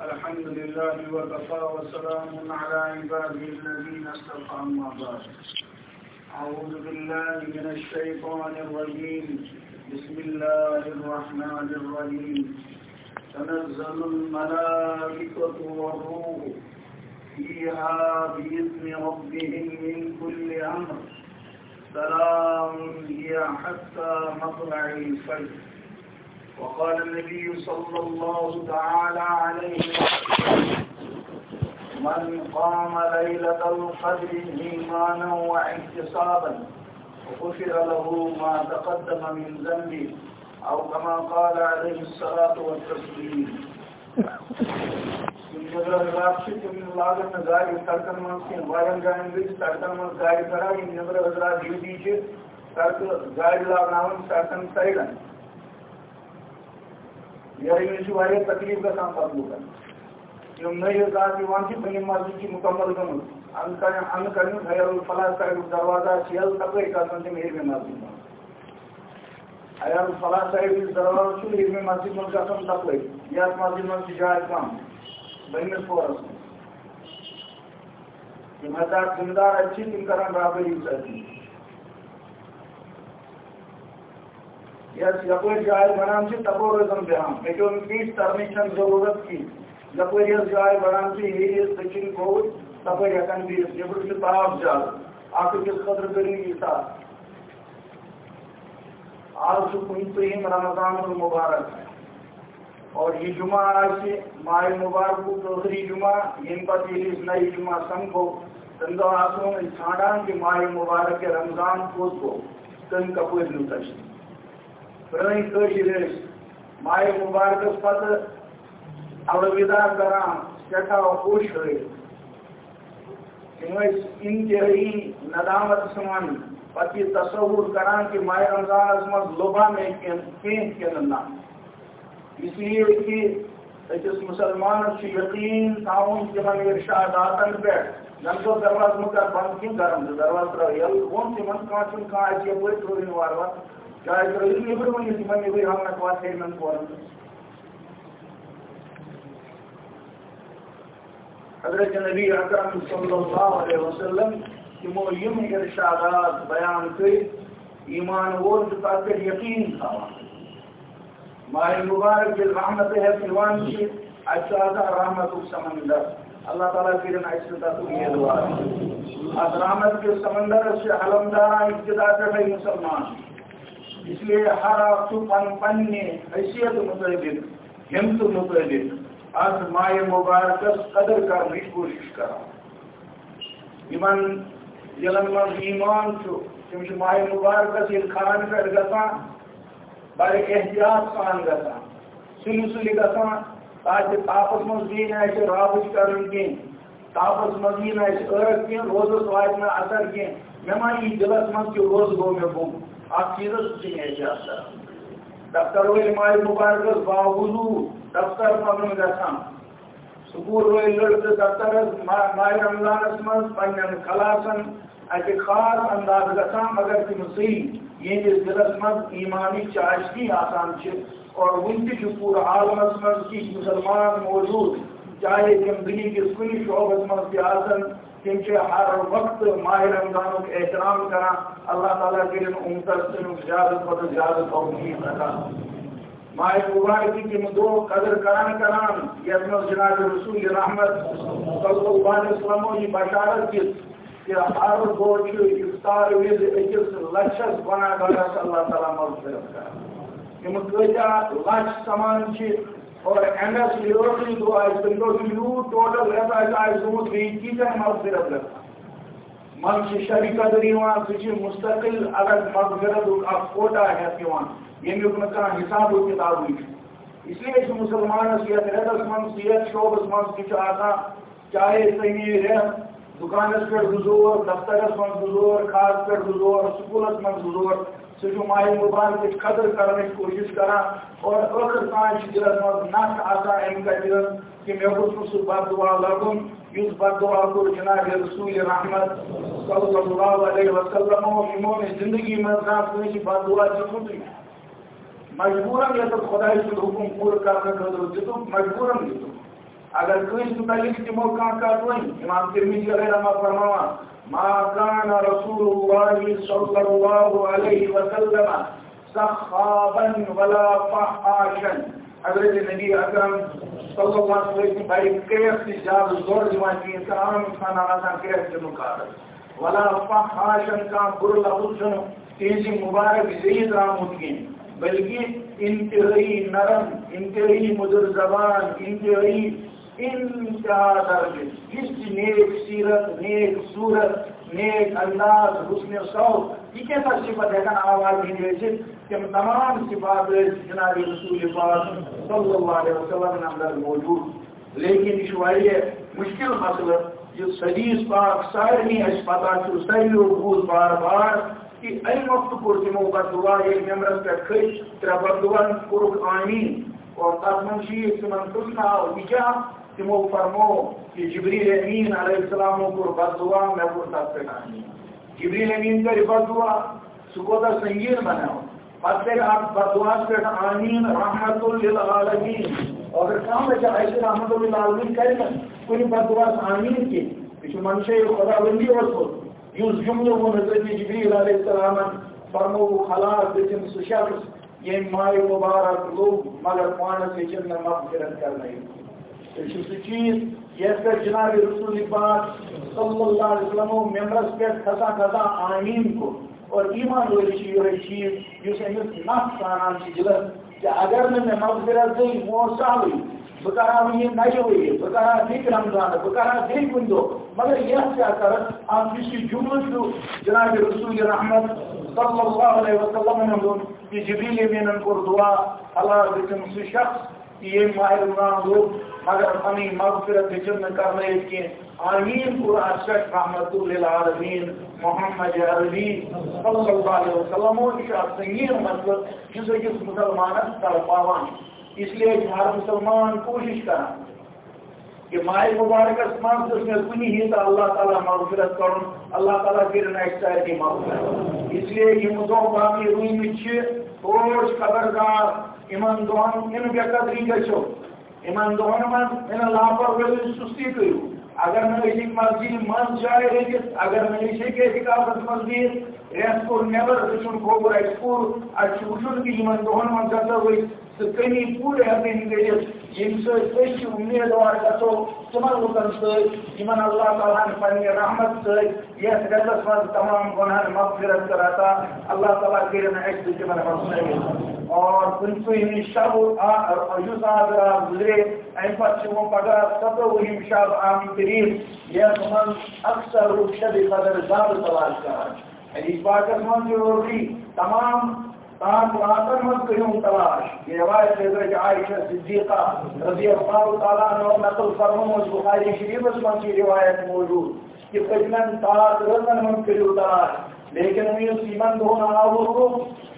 الحمد لله وكفى وسلام على عباده الذين اصطفى أما بعد. أعوذ بالله من الشيطان الرجيم. بسم الله الرحمن الرحيم. تنزل الملائكة والروح فيها بإذن ربهم من كل أمر. سلام هي حتى مطلع الفجر. وقال النبي صلى الله تعالى عليه وسلم من قام ليلة القدر إيمانا واحتسابا وغفر له ما تقدم من ذنبه أو كما قال عليه الصلاة والتسليم. ഗാഡി ലാവണം സ്റ്റാർട്ടൻ സൈഡാണ്. سائڈن یہ تکلیف گا پتہ لوکن یم نئی ذات پنہ مسجد کی مکمل گمت ان کر خیر الفلاح صاحب دروازہ یل تپے کر تم ہر مسجد من خیر الفلاح صاحب دروازہ ہر مسجد من گھن تپے یت مسجد من جائے کم بہمس پورس من حضرات ذمہ دار اچھی تم کران رابطی ساتھی یس یپر جائے بنان تپور روزن بیان ہوں تیس ترنچ ضرورت کی یپر یس جائے بنان ہیرس دچن کھوٹ تپر ہکان بہت نبر تاپ زیادہ اخ أکس خطر کرو یہ ساتھ آج کن تریم رمضان المبارک اور یہ جمعہ آج ماہ مبارک ٲخری جمعہ یم پتہ ییٚلہِ نئی جمعہ سمکھو تمہِ دۄہ آسو أسۍ ژھانڈان کہِ ماہ مبارک رمضان کوٚت گوٚو تٔمۍ کپٲرۍ نیوٗ تَسہِ پرٲنۍ کٲشِر ٲسۍ ماہ مبارکس پتہٕ الوداع کران سٮ۪ٹھاہ خوش ہٲیِتھ تِم ٲسۍ انتہٲیی ندامت سان پتہٕ یہِ تصوُر کران کہِ ماہ رمضانس منٛز لوبا مےٚ کینٛہہ کِنہٕ نہ اس لیے کہ أکِس مسلمانس چھُ یقیٖن تھاوُن تِمن ارشاداتن پٮ۪ٹھ زن تو درواز مہٕ کر بنٛد کینٛہہ گرم تہٕ درواز ترٛاو ییٚلہِ ووٚن تِمن کانٛہہ چھُنہٕ کانٛہہ اَسہِ یپٲرۍ ترٛٲوِن وارٕ وارٕ چاہے ترٛٲوِو نیٚبرٕ ؤنِو تِمن نیٚبرۍ ہاونکھ وَتھ ہیٚمن پورن حضرت نبی اکرم صلی اللہ علیہ وسلم تمو یم ارشادات بیان کٔرِتھ ایمان وول تہٕ تتھ پٮ۪ٹھ یقیٖن ماہ مبارک ییٚلہِ رحمت ہٮ۪تھ یِوان چھِ اَتہِ چھُ آسان رحمتُک سمندر اللہ تعالیٰ کٔرِن اَسہِ تَتھ اُمیدوار اَتھ رحمت کِس سمندرس چھِ علمداران ابتدا کر پٮ۪ٹھَے مُسلمان اس لیے ہر اکھ چھُ پن پننہِ حیثیت مطٲبق ہمت مطٲبق اتھ ماہ مبارکس قدر کرنٕچ کوٗشش کران یِمن ضلعن منٛز ایمان چھُ تِم چھِ ماہ مبارکس ییٚلہِ خانہٕ پٮ۪ٹھ گژھان بڑے احتیاط سان گژھان سُلہِ سُلہِ گژھان تاکہِ تاپس منٛز یی نہٕ اَسہِ رابٕچ کرٕنۍ تاپس منٛز یی نہٕ اَسہِ ٲرق کینٛہہ روزس واتہِ اثر کینٛہہ مےٚ ما یی دِلس منٛز کہِ روز گوٚو مےٚ گوٚم اکھ چیٖزس چھِ احتیاط دفتر وٲلۍ ماہِ مبارکس دفتر پنُن گژھان سکوٗل وٲلۍ لڑکہٕ دفترس ماہِ رمضانس منٛز پننٮ۪ن کلاسن اتہِ خاص انداز گژھان مگر تِم صحیح یہندس دلس منٛز ایمانی چاشنی آسان چھِ۔ اور ون تہِ چھُ پوٗرٕ عالمس منٛز کینٛہہ مُسلمان موجوٗد۔ چاہے تِم دُنہِکِس کُنہِ شعبس منٛز تہِ آسن تم ہر وقت ماہ رمضان احترام کران اللہ تعالیٰ کرن امتس تمیک زیادہ کھۄتہٕ زیادہ توفیق عطا ماہ مبارکی جی تم دۄہ قدر کران کران یتھ منٛز جناب رسول رحمت صلی اللہ علیہ وسلمو یہ بشارت دِژ کہ ہر دۄہ چھُ افطار وِزِ أکِس لچھس گۄناہگارس اللہ تعالیٰ مغفرت کران تِم کۭتیاہ لچھ سمان چھِ اور ایم ایس ٲخری دۄہ آسہِ تَمہِ دۄہ چھُ یوٗت ٹوٹل رٮ۪تھ آسہِ آسہِ گوٚمُت بیٚیہِ مغفرت گژھان منٛزٕ چھِ شبِ قدر یِوان سُہ چھِ مُستقل اگر مغفرتُک اکھ کوٹا ہٮ۪تھ یِوان ییٚمیُک نہٕ کانٛہہ حِسابو کِتابٕے چھُ اِسلیے چھُ مُسلمانس یتھ رٮ۪تس منٛز یتھ شوبس منٛز تہِ چھُ آسان چاہے تٔمی رٮ۪تھ دُکانس پٮ۪ٹھ گُزور دفترس منٛز گُزور کھادس پٮ۪ٹھ گُزور سکوٗلس منٛز گُزور سُہ چھُ ماہِ مبارکٕچ قدر کرنٕچ کوٗشش کران اور ٲخر تام چھِ دِلس منٛز نش آسان اَمہِ کَتہِ کہِ مےٚ گوٚژھ نہٕ سُہ بد دُعا لگُن یُس بد دُعا کوٚر جِناب رسوٗل رحمت صلی اللہ علیہ وسلمو یِمو نہٕ زندگی منٛز کانٛہہ کٲنٛسہِ بد دُعا دیُتمُتٕے مجبوراً یہ خدا سن حکم پور کرنے خاطر دتک مجبوراً دتک اگر کس متعلق تمو کان کت ون امام ترمذی علیہ رحمہ فرماوا ما كان رسول الله صلى الله عليه وسلم سخابا ولا فحاشا حضرت نبی اکرم صلی اللہ علیہ وسلم بھائی کیف سے زیادہ زور دیوان کی انسان انسان آسان کیف سے مقابل ولا فحاشا کا بر لفظ سنو تیزی مبارک زید رامت کی بلکہ انتہائی نرم انتہائی مدر زبان انتہائی انتہا درجے جس نیک سیرت نیک صورت نیک انداز حسن صوت یہ کیسا صفت ہے کن آواز ہی جیسے کہ تمام صفات جناب رسول پاک صلی اللہ علیہ وسلم کے اندر موجود لیکن یہ مشکل مسئلہ جو حدیث پاک سارے اس پتہ ساری لوگ بار بار کہ ام وقت کور تمو بدعا یہ ممبرس پہ کھج ترا بدعا کورک آمین اور تات من چیز تمن وجہ تمو فرمو کہ جبریل امین علیہ السلام کو بدعا میں کو تات پہ آمین جبریل امین کا بدعا سکو دا سنگین بناؤ۔ پتہ آپ بدعا پہ آمین، رحمت للعالمین۔ اگر کام ہے ایسے رحمت للعالمین کرنا کوئی بدعا آمین کی؟ یہ منشے خدا بندی اور سوچ یوز جملہ وہ حضرت جبریل علیہ السلام فرمو خلاص دچن سو شخص یہ مائے مبارک لوگ مگر پانس سے چن مغفرت کرنا ہے سو چیز یہ پر جناب رسول پاک صلی اللہ علیہ وسلم ممبرس پہ کھسا کھسا آمین کو۔ اور ایمان والی چیز یہ چیز جس امس نفس آنان چی کہ اگر میں مغفرت دی وہ سالی بکرا یہ نئے ہوئی بکرا ایک رمضان بہ بکرا دل کن دو۔ مگر یہ کیا کر، آپ کسی جملہ جو جناب رسول رحمت صلی اللہ علیہ وسلم نے کہ جبریل امین کو دعا، اللہ بکم سے شخص یہ ماہر رمضان لوگ مگر ہمیں مغفرت جن کرنے کے آمین کو شک رحمت للعالمین محمد عربی صلی اللہ علیہ وسلم و اشارت سنگین مطلب جس کس مسلمان کر پاوان اس لیے ہر مسلمان کوشش کرا کہ ماہ مبارک اسمان سے اس میں کنی ہی تھا اللہ تعالیٰ مغفرت کرن اللہ تعالیٰ پھر نیکسٹ سائر کی مغفرت اس لیے یہ مدو باقی روی مچھ پوش خبردار، ایمان دوان ان بے قدری گچو ایمان دوان من ان لاپر سستی کرو اگر میں اسی مسجد من جائے رہیت اگر میں اسی کے احتکابت مسجد ریس کو نیور رسول کو برا اسکول اچھو وچھن کی ایمان دوان من جاتا ہوئی سکنی پورے ہمیں گئیت یم سے کچھ امیدوار گھو تمن لکن ستن اللہ تعالیٰ پنہ رحمت ست یس گلس من تمام گناہ مغفرت کراتا اللہ تعالیٰ کرن اس تمن حسن اور پنچوہم شب یس آج رات گزرے ام پتہ وہ پگہ ستوہم شب عام ترین یہ من اکثر شب قدر زیادہ تلاش کران حدیث پاکس من جو تمام تاک راتن مت کریوں تلاش. یہ روایت حضرت عائشہ صدیقہ رضی اللہ تعالیٰ عنہ نقل فرموز بخاری شریف اس من کی روایت موجود کہ پجنن تاک رتن مت کریوں تلاش، لیکن میں سیمن دھونا آور کو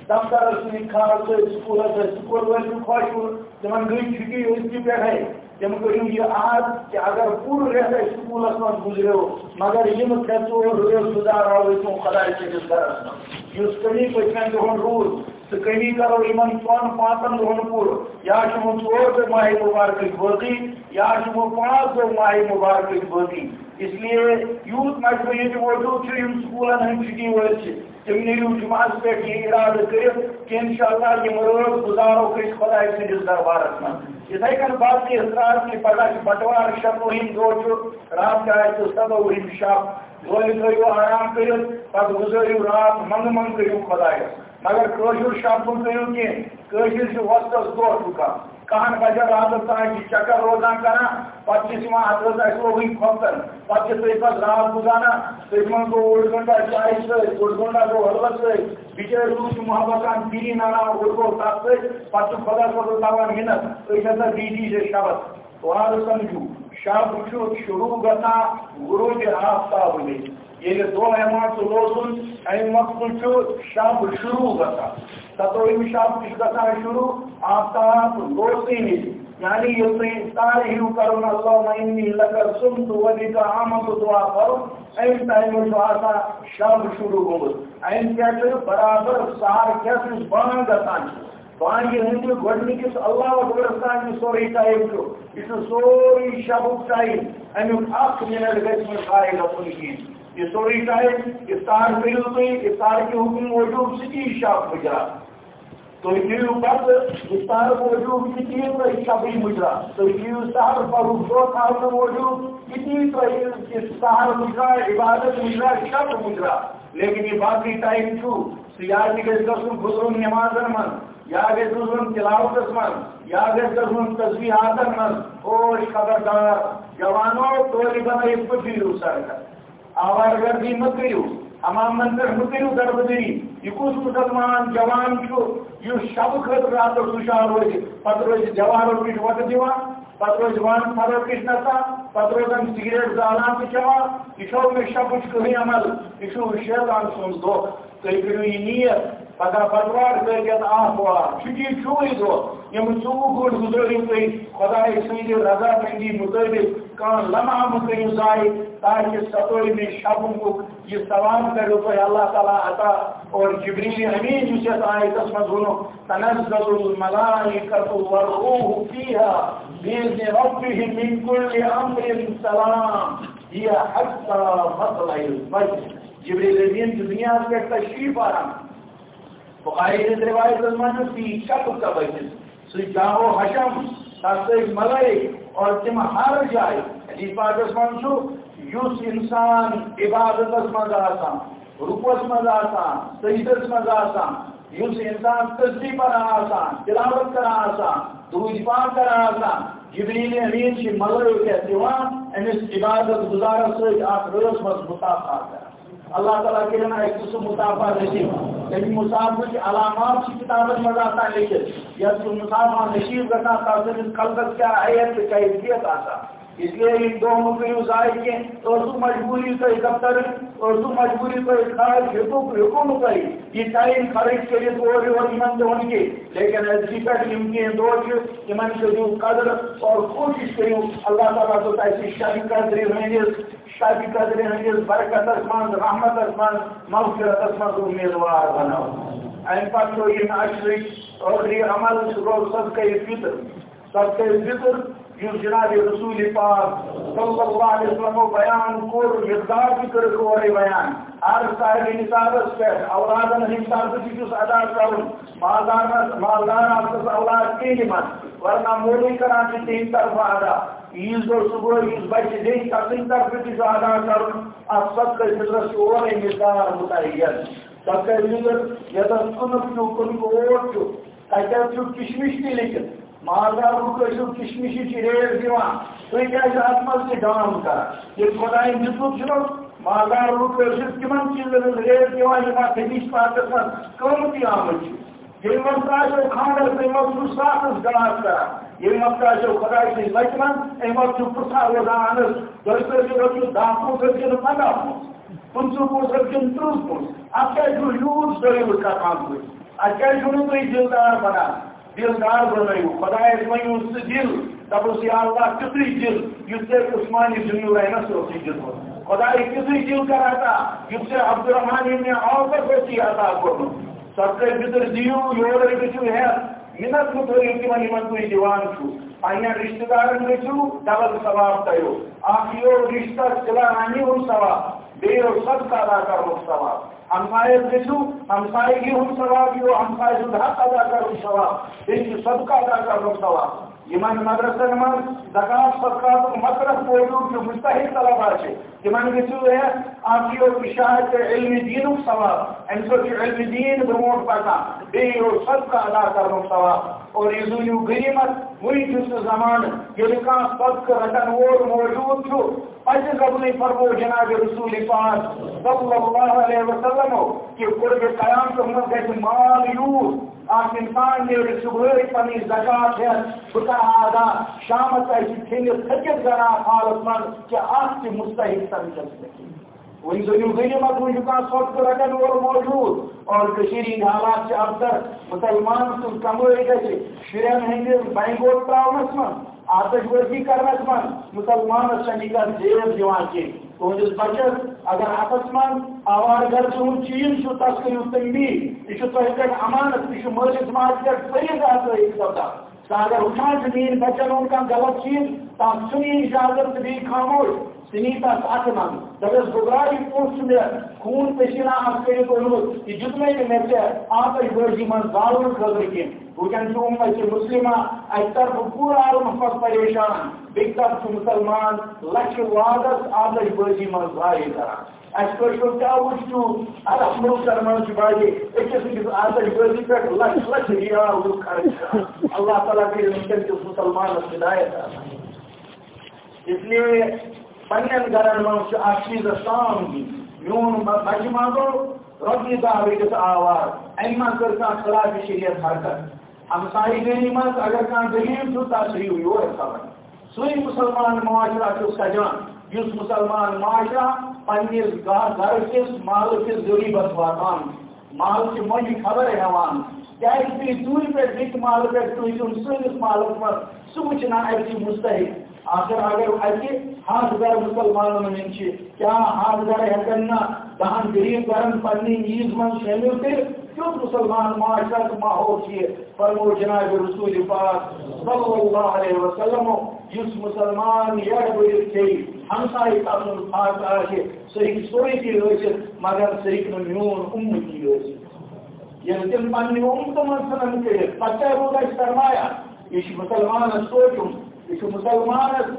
دفتر سے کھانا سے سکول سے سکول والے خوش ہو تمن گئی چھٹی اس کی پہ ہے۔ تم کرو یہ آج کہ اگر پور رہتا سکول من گزرے ہو، مگر یم کھیتو روز گزار آو تم خدا سے گھرس اس کمی پچھن دہن روز تو کمی کرو ان ژون پانچن دہن پور یا چمو ژور دہ ماہ مبارک باقی یا چمو پانچ دہ ماہ مبارک باقی اس لیے یوت مجموعہ یہ موجود سکولن ہند چھٹی ول تم نیو جمعس پہ یہ ارادہ کر کہ ان اللہ یہ روز گزارو کس خدا سندس دربارس من اتھے کن بات کی حضرات کی پتہ کہ بٹوار شتوہم دو رات کا ہے سدوہم شب دولہِ تھٲیِو آرام کٔرِتھ پَتہٕ گُزٲرِو رات منٛگہٕ منٛگہٕ کٔرِو خۄدایَس مگر کٲشُر شب مہٕ کٔرِو کینٛہہ کٲشِر چھِ دۄہ کہن بجن راتس تام چکر روزان کران پتہ حضرت اہس لوگ کھوتن پتہ تھی پہ رات گزارا تھی من گو اوڑ گنٹہ چائے ست اوڑ گنٹہ گو حلوت ست بچر روز محبت پیری نانا اوڑ گو تک ست پتہ خدا صبح تھوان منت تھی ہسا بی ڈی سے شبت سمجھو شب شروع گا غروج آفتاب یہ دو ایمان روزن ام وقت شب شروع گا ستوم شب گا شروع آفتاب روزی یعنی یہ تھی سارے ہیو کرو اللہ انی لکر سمت ولی کا آمد دعا کرو ام ٹائم جو آتا شب شروع گمت ام کیا برابر سار کیسے بان گا بانگی ہندو گۄڈنِکِس اللہ اکبرس تام یہِ سورُے ٹایم چھُ یہِ چھُ سورُے شبُک ٹایم امیُک اکھ مِنٹ گژھِ نہٕ ضایع گژھُن کِہیٖنۍ یہِ سورُے ٹایم اِفطار کٔرِو تُہۍ اِفطار کہِ حُکم موٗجوٗب سُہ تی شب مُجرا تُہۍ دِیِو پتہٕ اِفطار موٗجوٗب یہِ تی تۄہہِ شبٕے سہر پَرُن دۄہ تھاونہٕ موٗجوٗب سہر مُجرا عبادت مُجرا شب مُجرا لیکن یہ باقی ٹائم چھو۔ سُہ یا تہِ گژھِ گژھُن گُزرُن نٮ۪مازن منٛز یا گژھِ گُزرُن تِلاوتس منٛز یا گژھِ گژھُن تصویحاتن منٛز اور خبردار جوانو توتہِ بنٲیِتھ پٲٹھۍ دِیِو سڑکس آوار گردی مکریو، اما امامن مکریو مہ کٔرِو دربدری مسلمان جوان چھُ یو شب خٲطرٕ رات ہُشار روزِ پتہٕ روزِ جوان نِش وۄٹہٕ دِوان پتہٕ روزِ وان فروخت نژان پتہٕ روزان سگریٹ زالان تہٕ چٮ۪وان یہِ چھو مےٚ شبٕچ کٕہٕنۍ عمل، یہِ چھُ شیطان سُنٛد دۄہ تُہۍ کٔرِو یہ نیت پگہہ بٹوار کٲلکٮ۪تھ آتھوار چھُٹی چھُوٕے دۄہ یِم ژوٚوُہ گٲنٛٹہٕ گُزٲرِو تُہۍ خۄداے سٕنٛدِ رضامندی مُطٲبِق کانٛہہ لمحہ مہٕ کٔرِو ضایع تاکہِ ستٲرمہِ شبُک یہ ثواب کرو تو اللہ تعالیٰ عطا اور جبریل امین یُس یتھ آیتس منٛز ووٚنُکھ تنزل الملائکۃ والروح فیہا بإذن ربهم من كل أمر سلام هي حتى مطلع الفجر جبريل الدين دنیا سے تشریف آ بخاری نے روایت میں في شک کا بچن سو جاہو حشم تاسے ملائک اور تم ہر جائے۔ حدیث پاک من چھو یس انسان عبادت مز آسان رکوس مز آسان سجدس مز آسان یس انسان تصدیق پر آسان تلاوت کر آسان درود پاک کر آسان جبریل امین شی چھ ملائکہ دیوان امس عبادت گزارس سۭتۍ اکھ رٲژ منٛز مُطافات کران اللہ تعالیٰ کے کٔرِن اَسہِ سُہ مُطافات نصیٖب یعنی کی علامات کی کتابت مزہ آتا ہے لیکن یا تو مصاف نشیب گسا تاثر قلبت کیا آیت کیفیت آتا اس لیے ان دو مکریو ضائع کی اور تو مجبوری تو دفتر، اور تو مجبوری تو خارج حقوق حکوم کری یہ ٹائم خرچ کرے تو اور اور ایمان تو ان کے۔ لیکن ایسی پر ان کے دو جو ایمان سے جو قدر اور کوشش کریو اللہ تعالیٰ تو ایسی شادی قدر ہیں شادی قدر ہیں برکت اسمان رحمت اسمان مغفرت اسمان امیدوار بناؤ۔ این پر تو یہ ناشری اور یہ عمل رو سب کا یہ فطر۔ سب کا یہ فطر یُس جناب رسول پاک صلی اللہ علیہ وسلم بیان کور مقدار بھی کر کورے بیان۔ ہر صاحب نصابس پہ اولادن ہند طرف تجھس ادا کرن مالدار مالدار آپ اولاد کی نعمت ورنہ مولی کران کی تین طرف ادا۔ عیز دو صبح عیز بچے دے تسن طرف تجھس ادا کرن اب سب کے فطرت اور مقدار متعین سب کے فطر یہ تو سنت کو کن کو اوٹ چھو کشمش تھی لیکن مالدار لوگ کشمشی ریٹ دان تھی کیا ات مز تہ کر یہ خدائن دتمت چھ مالدار لوگ تمن چیزن ریٹ دان تمس پاکس من قیمتی آمد یہ وقت آو خاندر تم وقت ساسس گلاس کر یہ وقت آو خدا سن بچ من ام وقت پرسا روزان اہس تھی رکھو دہ پوس رکھن پندہ پوس پنچہ پوس رکھن ترہ پوس ات کیا یوز ڈریور کران ات کیا تھی دلدار بنان دلدار بنو خدا ونو سہ دل دپس یا اللہ تیتھے دل یس ژے عثمانی جنو رحمس اوس دل خدا تیتھے دل کر عطا یس ژے عبدالرحمان ابن عوفس اوس عطا کورمت سبقے بتر دیو یورے گژھو ہیت منت مطلب مہ تھٲیو تمن یمن تُہۍ دِوان چھُو پننٮ۪ن رشتہٕ دارن گژھِو ڈبل ثواب تۄہہِ اکھ یِیو رشتہ صلہ رحمی ہُنٛد ثواب بیٚیہِ یِیو صدقہ ادا کرنُک ثواب۔ ہمسائے گھو ہمسائے ہوں ثواب، یہ ہمسائے سند حق ادا کرو ثواب بیس صدقہ ادا کرو ثواب۔ یمن مدرسن من زکات، صدقات مطلب موجود جو مستحق طلبہ سے۔ یمن گھو ہے، آپ کی اشاعت علم دین ثواب۔ ام سو علم دین برموٹ پکان بیو صدقہ ادا کرو ثواب۔ اور یہ دنیا غریمت، وہی جس زمان یہ کان صدقہ رٹن وول موجود چھو پتہ قبل فرمو جناب رسول پاک صلی اللہ علیہ وسلم۔ کہ قرب قیام تو ہم گھر مال یوز آپ انسان نیرِ صبح پنی زکات ہے بتا کرٕ ادا شامس آسہِ کھیٚنِتھ تھٔکِتھ گران حالس منٛز کہِ اکھ مستحق سمجھ نہٕ وۄنۍ زٔنِو غریٖبت وۄنۍ چھُ کانٛہہ وول اور کٔشیٖرِ حالات چھِ اکثر مُسلمان سٕنٛز کمٲے گژھِ شُرٮ۪ن ہٕنٛدِس بینٛگوٹ ترٛاونس منٛز آتش ورزی کرنس من مسلمان چنی کا زیب دیوان کی تہندس بچس اگر آپس من آوار گر چون چیز تس کریو تنبی یہ تہ پہ امانت یہ مالس ماج پہ فریض آتا ایک سپدہ اگر اٹھان زمین بچن ان کا غلط چیز تم سنی اجازت بھی خاموش. سنیتا ساتھ من دبس گزاری پوچھ میں خون پسینہ آپ کے کو یہ جتنے کے میں سے آپ کی برجی من ظالم خبر کی وجن جو امت مسلمہ اکثر پورا عالم فقط پریشان بیک طرف مسلمان لچ وادس آپ کی برجی من ظاہر کرا اس کو؟ جو کیا وچو اللہ ملک کرمان کی باجی ایک کسی کی آتا ہے برجی پہ لچ لچ ریا اللہ تعالیٰ کے ممکن مسلمان ہدایت اس لیے پنن گرن من چیز سام دی میون بچہ مانگو ربی دعوی کس آواز این من کر کان خلاف شریعت حرکت ہمسائی گری من اگر کان دلیل تو تاثری ہوئی اور خبر سوئی مسلمان معاشرہ کس سجان جس مسلمان معاشرہ پنس گھر کس مال کس غریبت واتان مال کی مجھ خبر ہیوان کیا دور پہ دک مال پہ تم سنس مالک من سہ وچنا اتھی مستحق آخر اگر اتہ ہاتھ گر مسلمانوں میں کیا ہاتھ گر ہیکن نا دہن غریب گرن پنی عید من شامل کر کیوں مسلمان معاشرت ماحول چیئے؟ فرمو جناب رسول پاک صلی اللہ علیہ وسلم، جس مسلمان یہ بڑھ تھی ہمسائی تمن پاک آشے صحیح سوئی کی روشت مگر صحیح میون ام کی روشت یعنی تم پنی امت من سنن کے پتہ رودا سرمایا یہ مسلمان سوچوں یہ مسلمان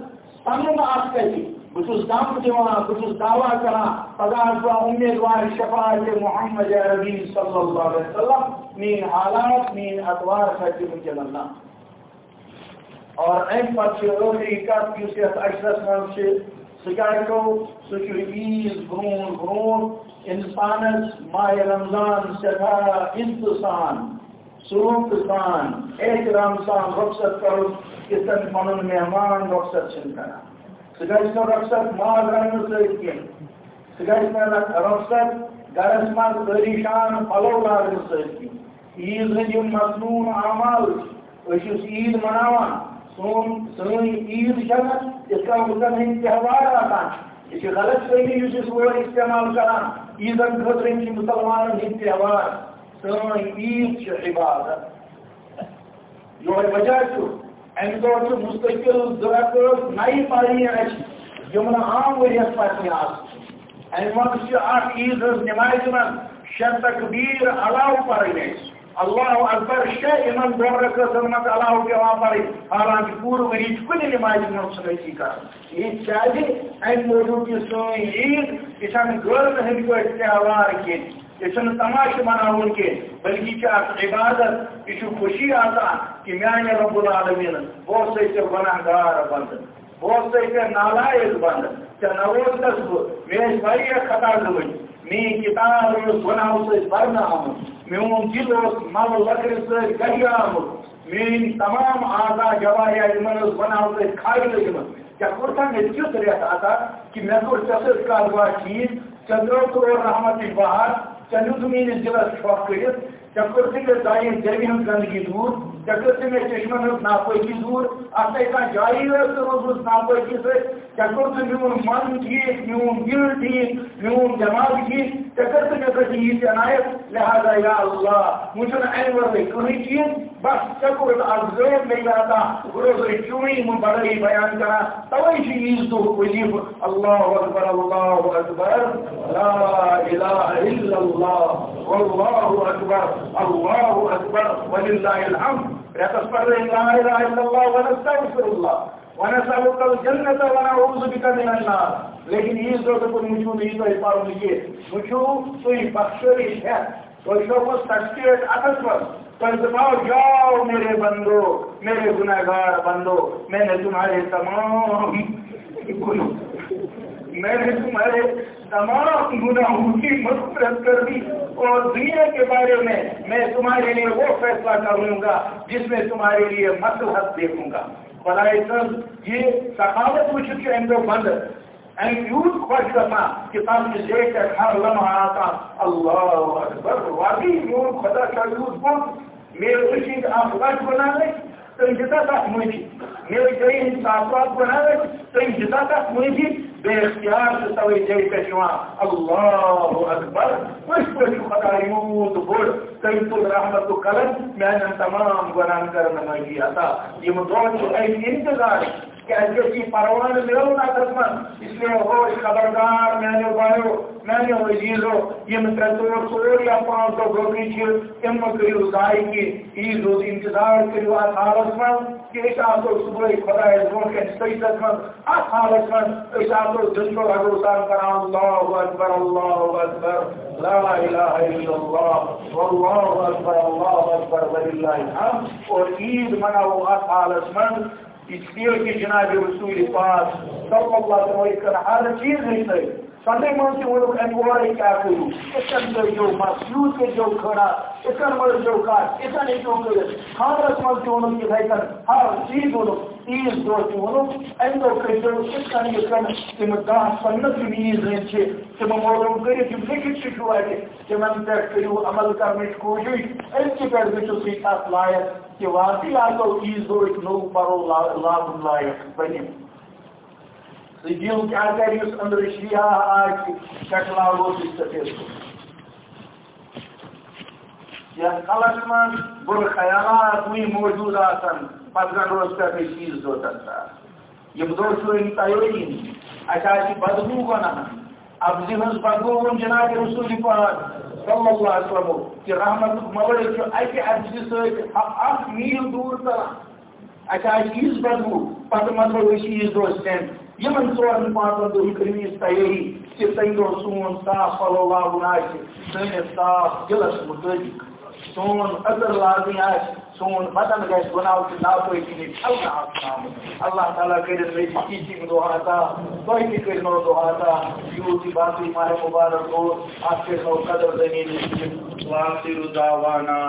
پنن اخ کتی بہت دم دان بہت دعوی کران پگہ امیدوار، شفاعت محمد عربی صلی اللہ علیہ وسلم، مین حالات، مین اتوار کھتی ونکن اللہ اور ام پتہ ٲخری کت یس اشرس من سکو سہ عیز برون برون انسانس ماہ رمضان سٹھا انتسان سلوک سان احترام سان، رخصت کرو۔ کتن پن مہمان رخصت کر سہ گھر رخصت ماز رن سی سہ گھر رخصت، گرس من شان پلو لاگن سی عید ہند مصنون عمل عید مناوان. سون سن عید جگہ اس کا مطلب ہند تہوار آسان یہ غلط فہمی اس ور استعمال کران عیدن خطر مسلمان ہند تہوار. سن عید عبادت. یہ وجہ امہ دہ مستقل ضرورت نئی پڑھنی یم عام ورس پتہ امہ وقت عید نماز من شے تکبیر علاو پڑھنے اللہ اکبر شے امن دون رکعتن من علاو پیوان پڑھن حالانکہ پور وری کن نماز من سنتی کر یہ کیازِ امہ موجود یہ سون عید یہ غیر ہند پہ تہوار کی یہ تماش مناون کی بلکہ یہ عبادت یہ خوشی آتا کہ میانہ رب العالمین بہت سے گناہ گار بند بہت سے نالائق بند ژے نووزنس بہ مے واریاہ خطا گمت میری کتاب گناہ سی برنا آمت میون دل اس مل لکر سی گری آمت میری تمام آزا جواریہ ان گناہ سی کھائی لگمت کیا کورتھا مے تیت ریت آتا کہ مے کور ژے سۭتۍ کاروبار ٹھیک ژے ترٛوو رحمت بہار چلو تم میس دلس شوق کرت ٹھیک کر دائیں جرگی ہند گندگی دور۔ ٹھیک کر ثے چشمن ہند ناپاکی دور اتھ کھانا جاری روزمت ناپاکی ست ٹھیک کر ثے میون من ٹھیک میون دل ٹھیک میون دماغ ٹھیک ٹھیک کر ثے مے کر یہ عنایت لہذا یا اللہ مجھے این ورے کہیں چیز بس چکر ازغیب نہیں لاتا روز چوئی من بڑی بیان کرا توئی چھ عید تو وجیب اللہ اکبر اللہ اکبر لا الہ الا اللہ والله اکبر اللہ اکبر وللہ الحمد رتصبر لا الہ الا اللہ ونستغفر اللہ ونسألك الجنة ونعوذ بك من النار. لیکن یہ ضرورت کو مجھو نہیں تو پاؤں گے مجھو تو بخشش ہے. تو شوق سرٹیفکیٹ اٹھس پر. دباؤ جاؤ میرے بندو. میرے گناہگار بندو. میں نے تمہارے تمام میں نے تمہارے تمام گناہوں کی مغفرت کر دی. اور دنیا کے بارے میں میں تمہارے لیے وہ فیصلہ کروں گا جس میں تمہارے لیے مسلحت دیکھوں گا۔ بلائے سب یہ ثقافت وچ کے اندر بند این خوش کرنا کہ تاکہ دیکھ کر ہر لمحہ آتا۔ اللہ اکبر، واقعی یوت خدا کا یوت بہت میرے خوشی کا آپ بنا لیں تم دتا تک مجھے میرے جی ہند تعصبات بناوے تم دتا تک مجھے بے اختیار سے توے جی پہ اللہ اکبر. کچھ پہ خدا بڑ تم تو رحمت تو قلم میں نے تمام گران کرنا مجھے عطا یہ مدعا مدعو ایسی انتظار کہ پروان ملو نا قسمت اس لیے ہوش خبردار، میں نے میانو بھائیو میانو عزیزو یم ترے ژور ژور یا پانچ دہ گوگی تم کرو ضائع کی عید روز انتظار کرو ات حالس من کہ اس آسو صبح خدا برو کن سجدس من ات حالس من اس آسو دل کو حضور سان کران اللہ اکبر اللہ اکبر۔ لا الہ الا اللہ۔ واللہ اکبر، اللہ اکبر، وللہ الحمد۔ اور عید مناو ات حالس من اس لیے کہ جناب رسول پاک صلی اللہ علیہ وسلم ہر چیز نہیں تھے سندے وہ لوگ انوارے کیا کرو اسن تو جو مسلوط کے جو کھڑا اسن مر جو کار کا اسن جو کرے ہر رسم جو ان کی ہے کر ہر چیز وہ لوگ تیز دو جو وہ ان دو کے جو اس کا نہیں کر تم دا سنت نیز ہے چھے تم مولم کرے تم لکھت شروع ہے کہ من پر کرو عمل کرنے کی کوشش ان کی پر بھی تو سیکھا لائق کہ واقعی آتا چیز دو ایک نو پرو لاب لائق بنی دل کیا کر اس اندر شیعہ آج شکلا وہ اس سفید یا خلق من بر خیالات ہوئی موجود آسن پس گن روز کا کوئی چیز دو تکتا یہ بدو شو ان تایوئی اچھا چی بدبو گنا اب ذہن بدبو گن جناب رسول پاک صلی اللہ علیہ وسلم کہ رحمت مگر کہ اکہ عرضی سۭتۍ اکھ میل دوٗر تران اَسہِ آسہِ یٖژ بدبوٗ پتہٕ مطلب أسۍ عیٖز دۄہ سٹینڈ یِمن ژورن پانٛژن دۄہن کٔرِو یِژھ تیٲری کہِ تَمہِ دۄہ سون صاف پَلو لاگُن آسہِ سٲنِس صاف دِلس مُطٲبق سون عطر لاگٕنۍ آسہِ سون بدن گژھِ بناوٹہِ ناپٲکی نِش چھلنہٕ آسناوُن اللہ تعالیٰ کٔرِتھ مےٚ تہِ ٹیٖچِنٛگ دۄہ عطا تۄہہِ تہِ کٔرۍنو دۄہ عطا یوٗت یہِ باقٕے ماہِ مُبارک اوس اَتھ کٔرۍنو قدر دٔنی نِش واخر دعوانا